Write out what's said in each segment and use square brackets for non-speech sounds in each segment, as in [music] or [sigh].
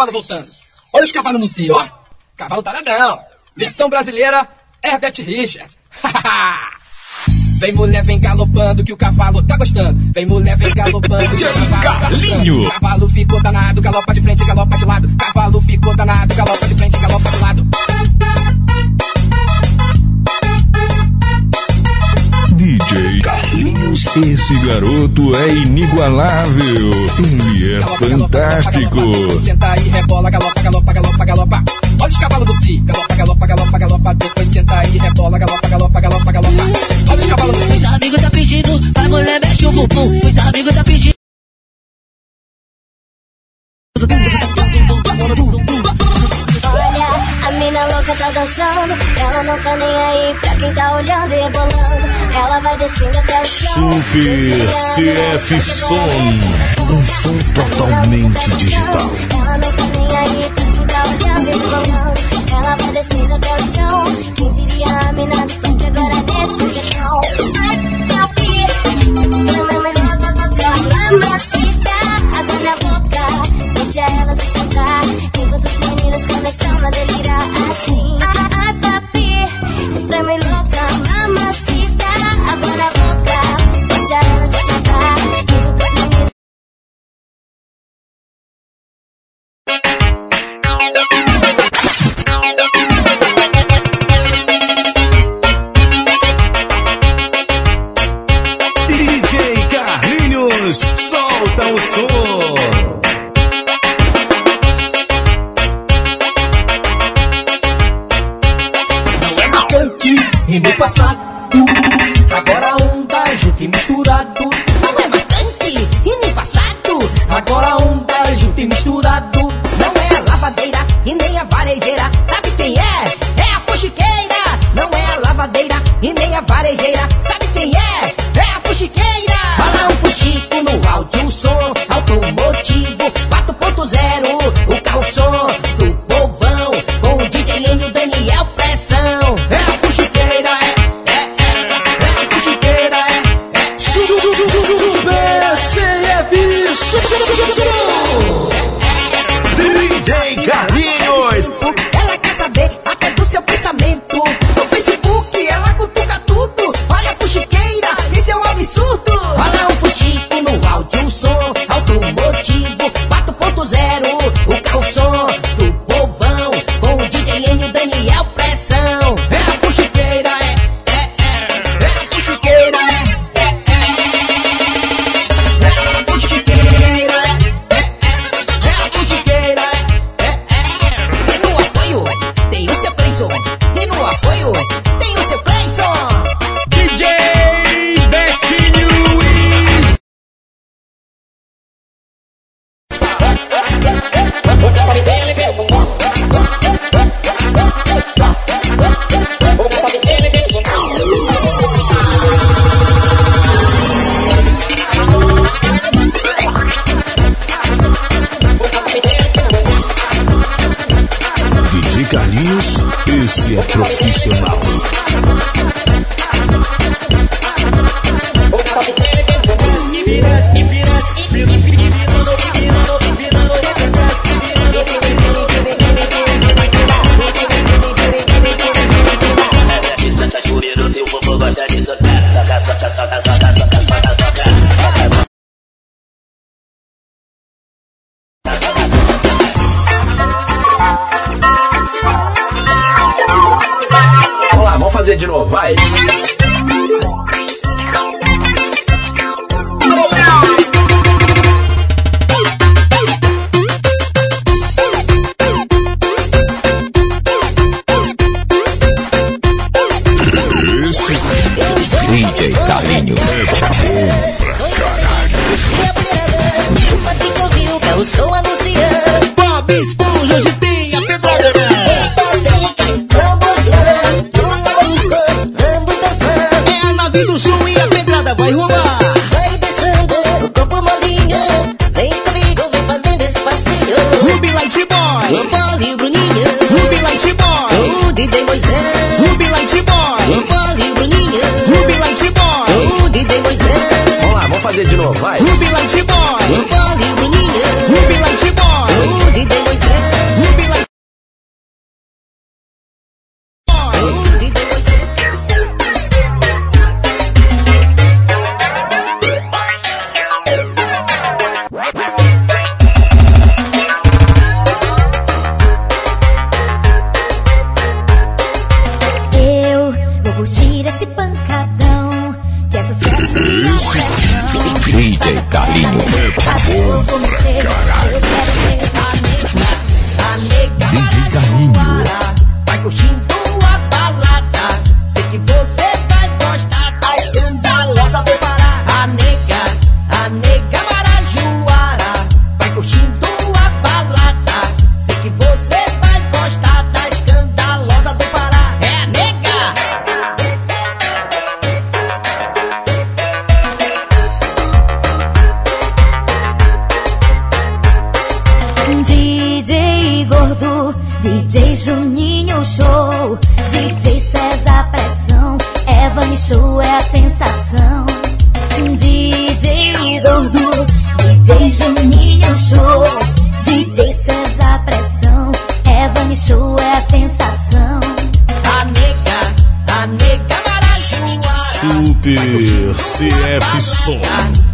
cavalo voltando. Olha os cavalos no cio, ó. Cavalo taradão. Versão brasileira, Herbert Richard. [laughs] vem mulher, vem galopando que o cavalo tá gostando. Vem mulher, vem galopando que o cavalo tá Carlinho. Cavalo ficou danado, galopa de frente, galopa de lado. Cavalo ficou danado, galopa de frente, galopa de lado. DJ Carlinho. Deus, esse garoto é inigualável. Ele é fantástico. Senta aí, rebola, galopa, galopa, galopa, galopa. Olha os cavalos do Si, galopa, galopa, galopa, galopa. Depois senta aí, rebola, galopa, galopa, galopa, galopa. Olha os cavalos do Si. Os amigos tá pedindo, vai mulher, mexe o bumbum. Os amigos tá pedindo tá louca, tá dançando. Ela não tá nem aí pra quem tá olhando e rebolando. Ela vai descendo até o chão. Super CF Som. Um totalmente digital. Ela não tá nem aí pra quem tá olhando e rebolando. Ela vai descendo até o chão. Quem diria fazer de novo, vai. Rubi Light Boy. Rubi Light Boy. Ruby Light Boy. é a sensação. DJ Gordo, DJ Juninho Show, DJ César Pressão, Evan Show é a sensação. A nega, a nega Super CF Som.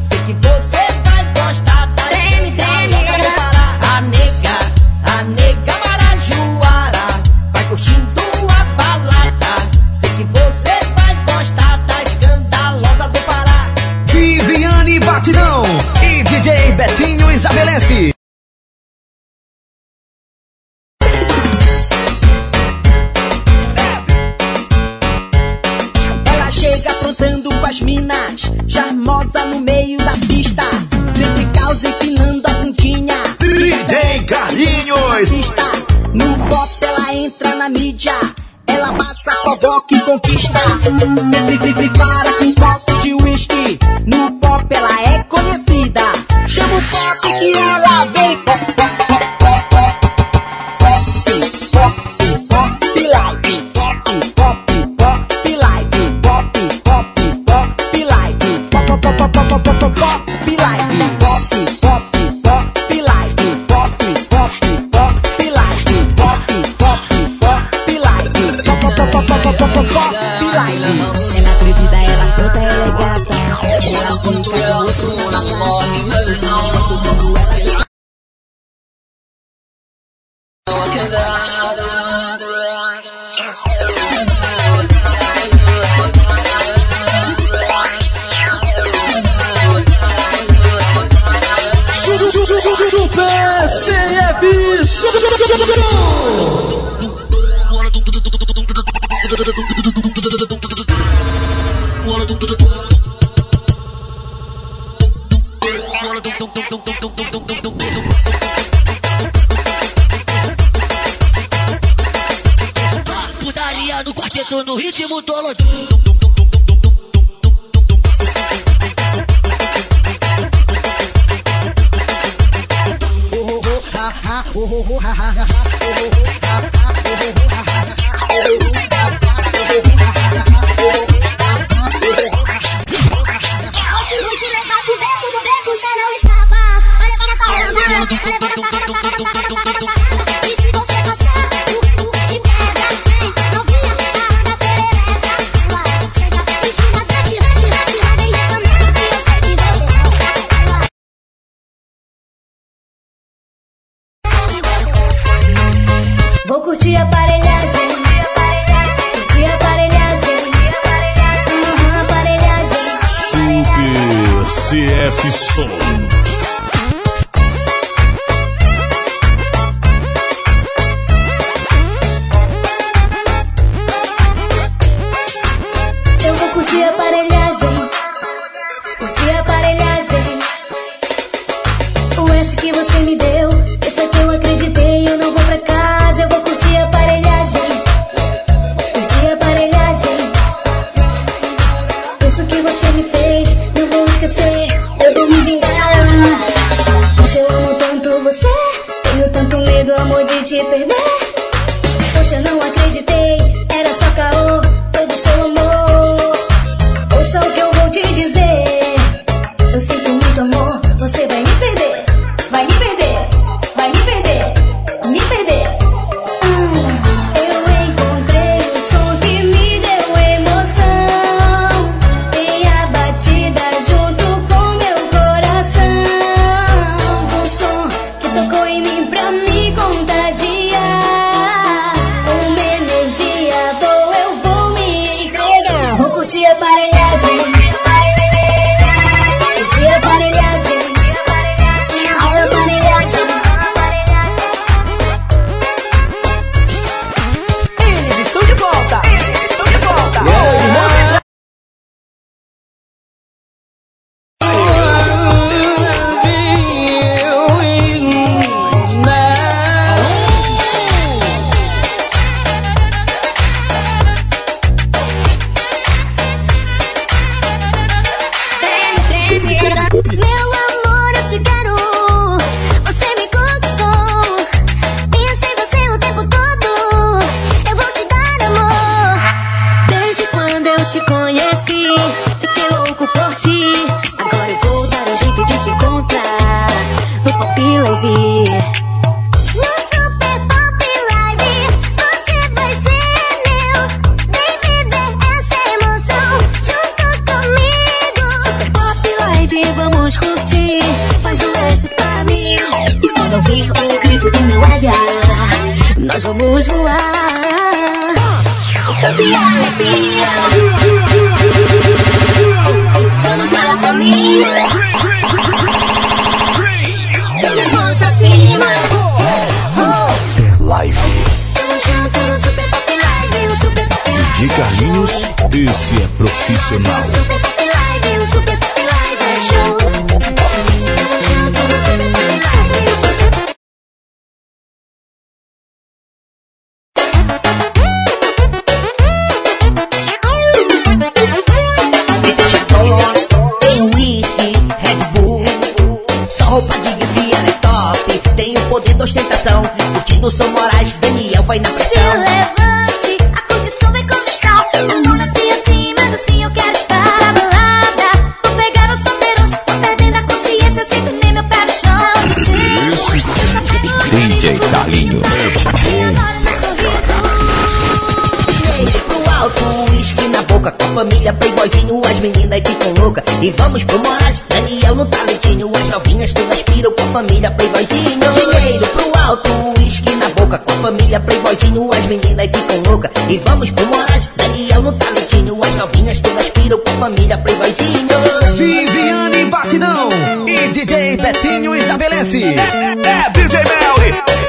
boca e vamos pro Moraes. Daniel no talentinho, as novinhas tudo aspiram com a família Playboyzinho. Dinheiro pro alto, uísque na boca com a família Playboyzinho, as meninas ficam loucas e vamos pro Moraes. Daniel no talentinho, as novinhas tudo aspiram com a família Playboyzinho. Viviane Batidão e DJ Betinho estabelece. É, é, é DJ Mel.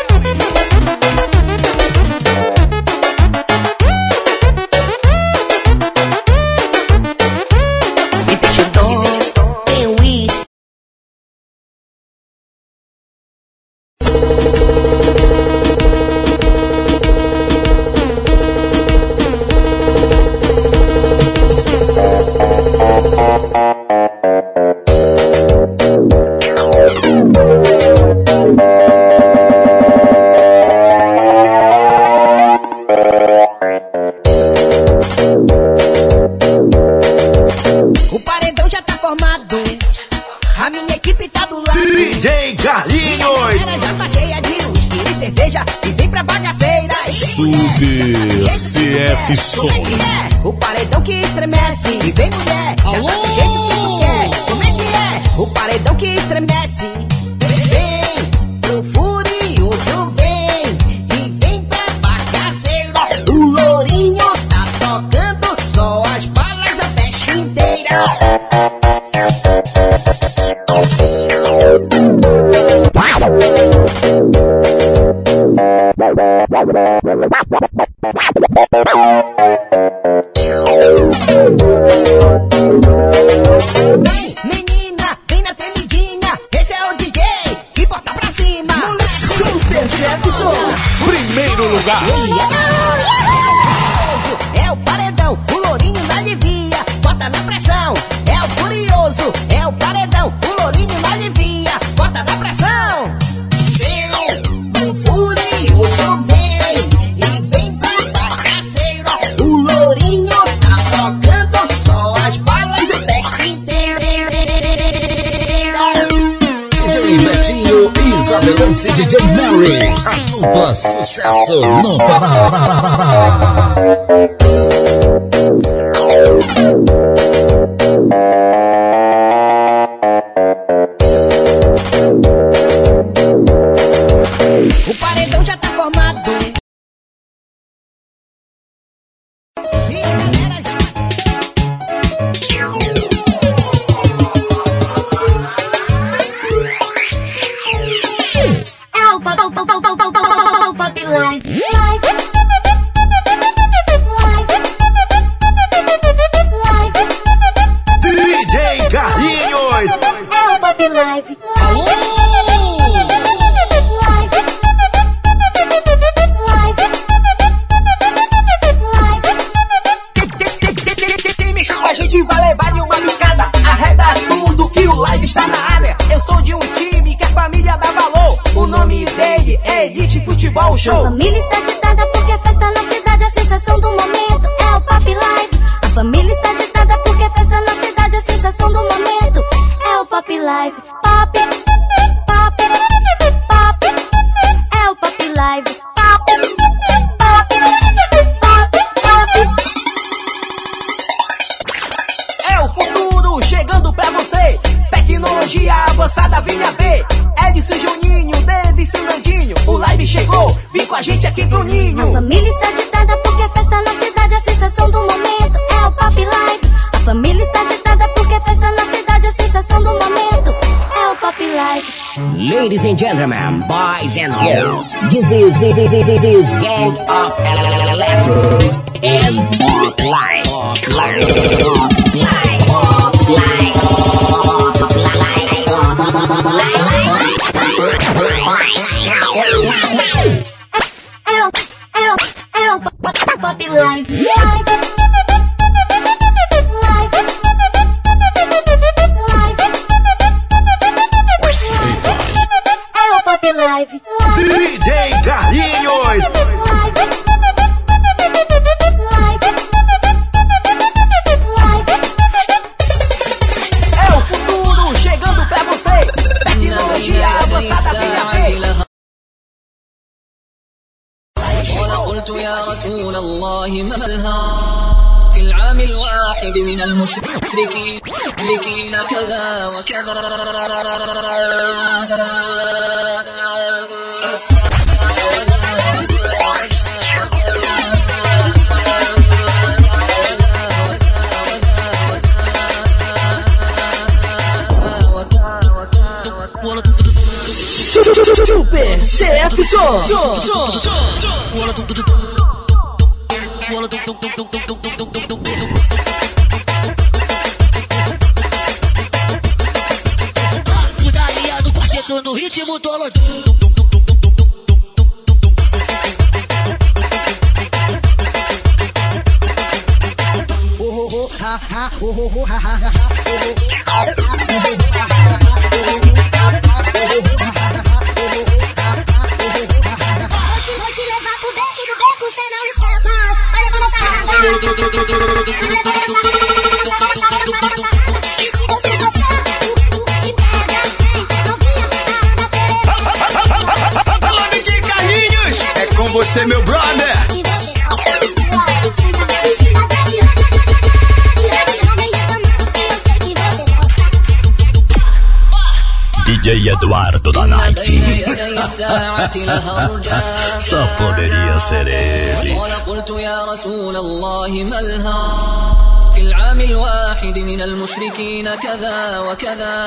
cerveja e vem pra bagaceira. Super CF Som. Como é que é? O paredão que estremece e vem mulher. Tá Alô? É. Como é que é? O paredão que estremece. Dupla sucesso não parar. Zeus, Zeus, Zeus, Zeus, Gang of الله ما في العام الواحد من المشركين مشركين كذا وكذا Super CF Som. Putaria no quarteto no ritmo do Oh, oh, oh, ha, ha, oh, oh, oh, ha, ha, ha, oh, oh. Tu, tu, Eduardo Donati. Só poderia ser ele. قلت يا رسول الله ما الهرج في العام الواحد من المشركين كذا وكذا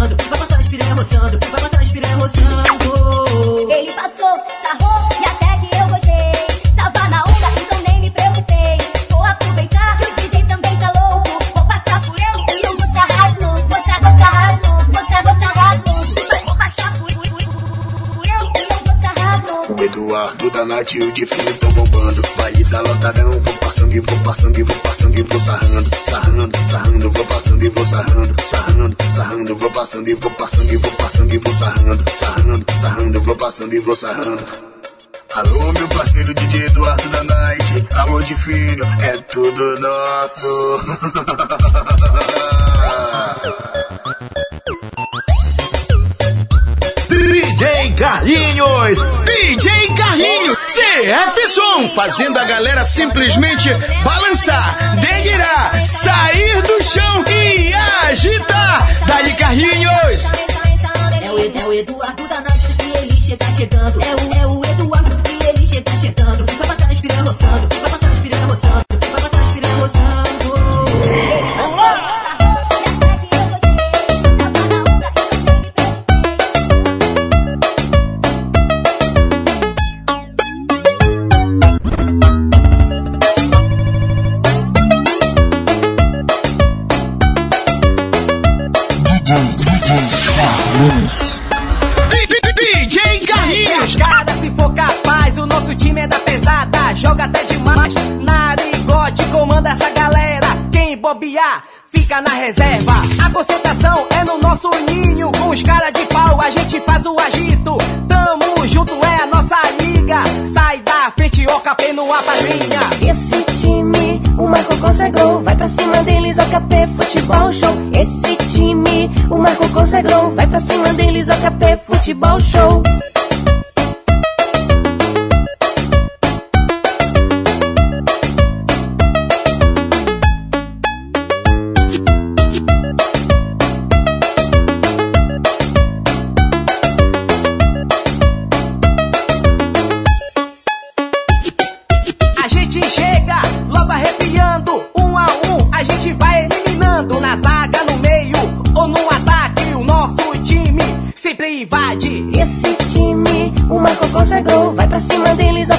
roçando, vai passar a espiranha roçando, vai passar a espiranha roçando. Ele passou, sarrou e até que eu gostei. Tava na onda, então nem me preocupei. Vou aproveitar que o DJ também tá louco. Vou passar por ele e eu vou sarrar de novo. Vou sarrar, vou sarrar de novo. Vou sarrar, vou sarrar de novo. Vou passar por, ele e eu vou sarrar de novo. O Eduardo da Nath e o de Fino vou passando e vou passando e vou sarrando, sarrando, sarrando, vou passando e vou sarrando, sarrando, sarrando, vou passando e vou passando e vou passando e vou sarrando, sarrando, sarrando, vou passando e vou sarrando. Alô, meu parceiro DJ Eduardo da Night, alô de filho, é tudo nosso. [laughs] DJ Carlinhos. DJ Carlinhos. F-Som, fazendo a galera simplesmente balançar, delirar, sair do chão e agitar. Dali Carrinhos! É o, é o Eduardo da Night que ele chega chegando. É o, é o Eduardo que ele chega chegando. Vai passar na.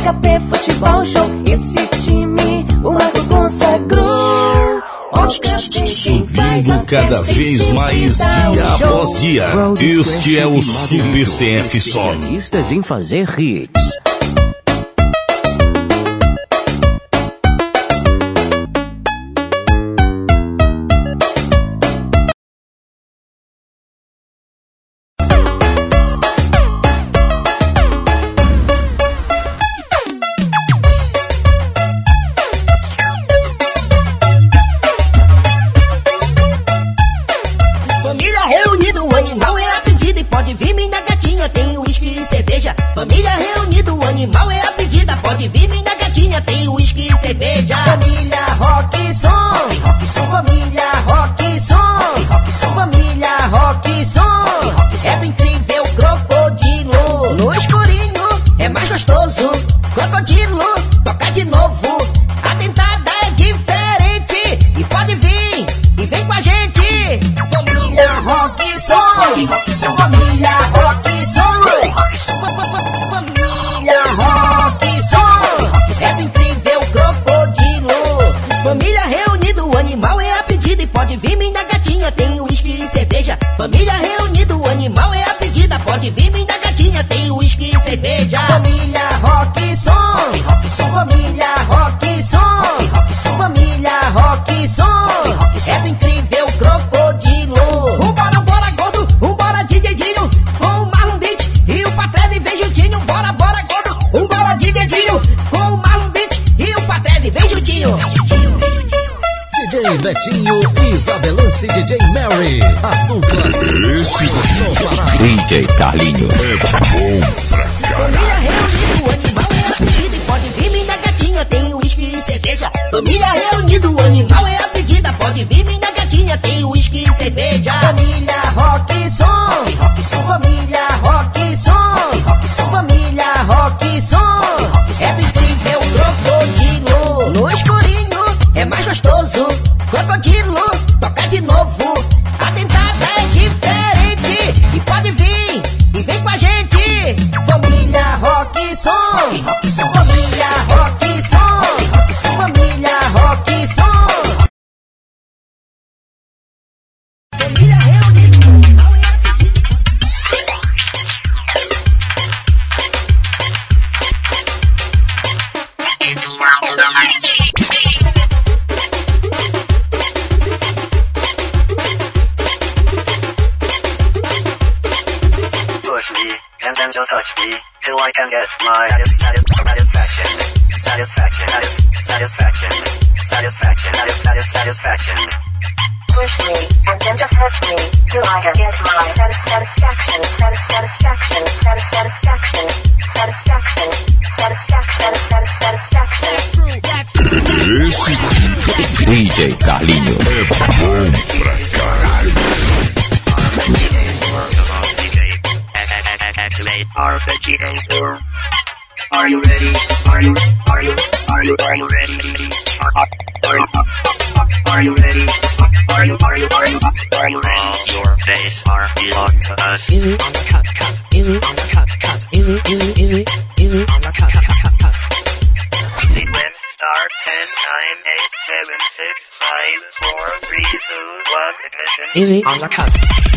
HP Futebol Show. Esse time o Marco consagrou. Tá subindo cada vez mais dia após dia. Este é o Super CF Som. Em fazer hits. Rock, rock, são família, rock, são Família, rock, são É incrível crocodilo. Família reunido animal é a pedida. E pode vir minha gatinha, tem uísque e cerveja. Família reunido animal é a pedida. Pode vir minha gatinha, tem uísque e cerveja. Família, rock, são Rock, rock, são família, rock Pretinho Isabelance DJ Mary. A dupla Esse DJ Carlinho. É bom pra. Família reunida, o animal é atendida. E pode vir minha gatinha, tem uísque e cerveja. Família reunida, o animal é atendida. Pode vir minha gatinha, tem uísque e cerveja. Família rock som. Rock som. Família give love. Easy on the cut, cut, easy on the cut, cut, easy, easy, easy, easy on the cut, cut, cut, cut. Sequence start 10, 9, 8, 7, 6, 5, 4, 3, 2, 1, ignition. Easy on the cut.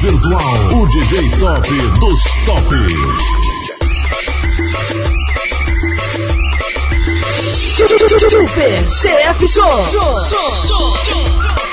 Virtual, o DJ top dos tops. Super CF Show. Ela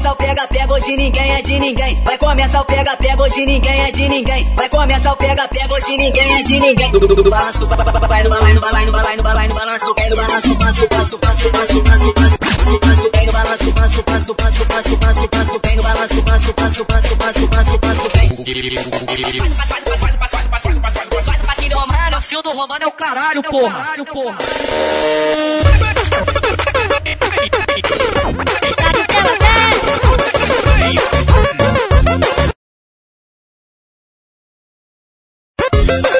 começar o pega-pega, hoje ninguém é de ninguém. Vai começar o pega-pega, hoje ninguém é de ninguém. Vai começar o pega-pega, hoje ninguém é de ninguém. Do, do, do, balanço, do, vai, no balai, no balai, no balai, no balai, no balanço, do pé, no balanço, passo, passo, passo, passo, passo, passo, passo, pé, no balanço, passo, passo, passo, passo, passo, passo, pé, no balanço, passo, passo, passo, passo, passo, passo, pé. Fio do Romano é o caralho, porra. Caralho, porra. Thank you.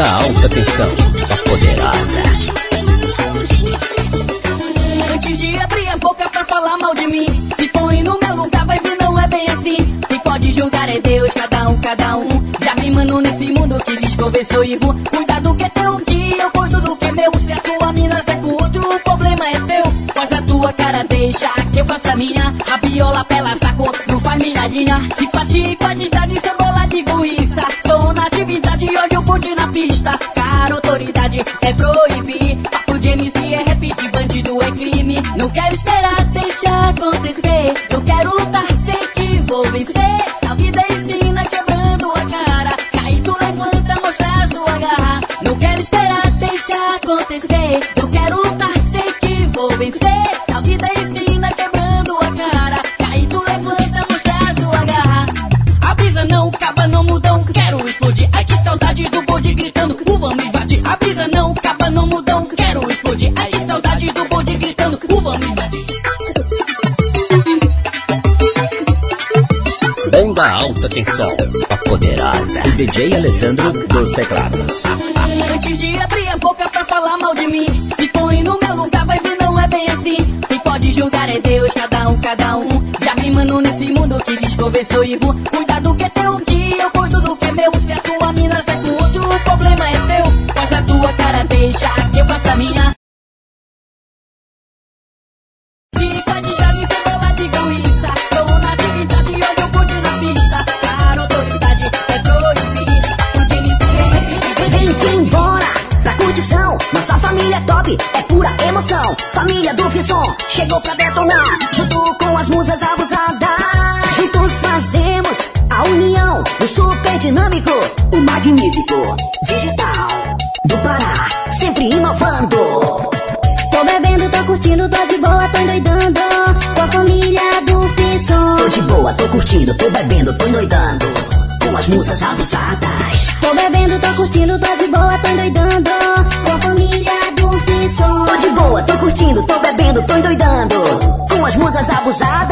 Banda alta tensão, a poderosa. Antes de abrir a boca pra falar mal de mim, se põe no meu lugar, vai ver, não é bem assim. Quem pode julgar é Deus, cada um, cada um. Já me mano nesse mundo que eu sou ibu. Cuida do que é teu, que eu cuido do que é meu. Se a tua mina sai com outro, o problema é teu. Faz a tua cara, deixa que eu faça a minha. Rabiola, pela saco, não faz miradinha. Se fatiga, quantidade, cebola de linguiça. Tô na atividade, pude na pista. Cara, autoridade é proibir. Papo de MC é de bandido é crime. Não quero esperar, deixa acontecer. Eu quero lutar, sei que vou vencer. Alta tensão, a poderosa. E DJ Alessandro dos teclados. Antes de abrir a boca pra falar mal de mim, se põe no meu lugar, vai ver, não é bem assim. Quem pode julgar é Deus, cada um, cada um. Já me mano nesse mundo que diz que eu sou ibu. Cuida do que é teu, que eu cuido do que é meu. Se a tua mina sai com outro, o problema é teu. Faz a tua cara, deixa que eu faça a minha. Família é pura emoção. Família do Fisson chegou pra detonar. Junto com as musas abusadas. Juntos fazemos a união. O super dinâmico, o magnífico. Digital do Pará, sempre inovando. Tô bebendo, tô curtindo, tô de boa, tô endoidando. Com a família do Fisson. Tô de boa, tô curtindo, tô bebendo, tô endoidando. Com as musas abusadas. Tô bebendo, tô curtindo, tô de boa, tô endoidando. Com a família do. Tô curtindo, tô bebendo, tô endoidando. Com as musas abusadas.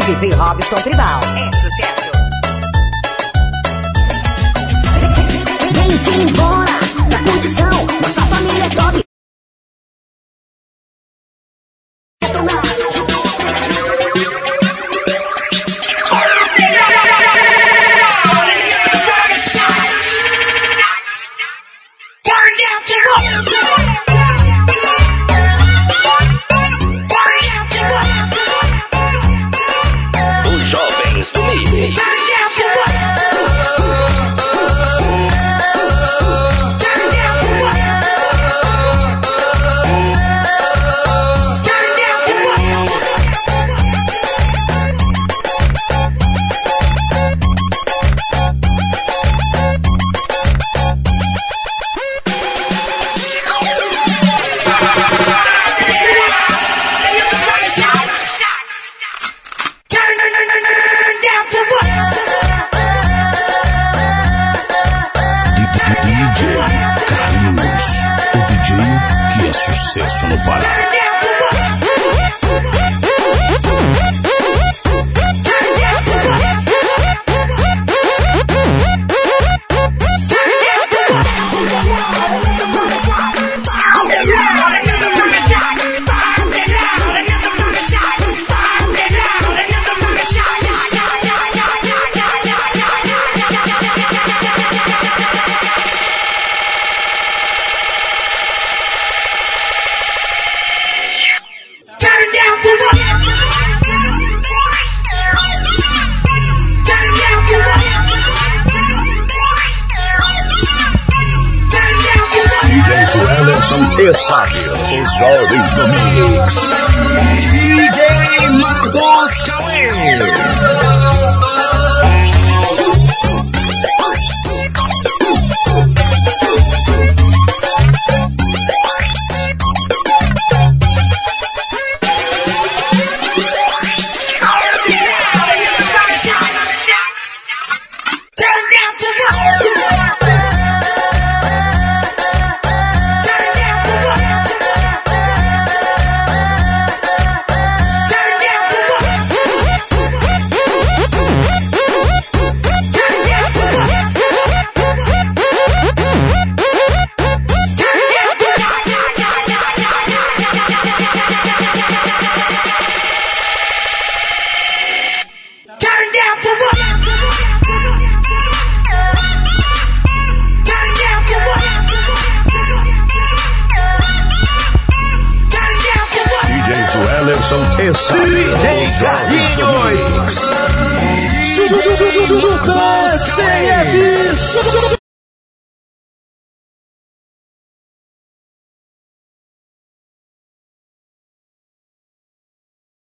E DJ Robson Tribal.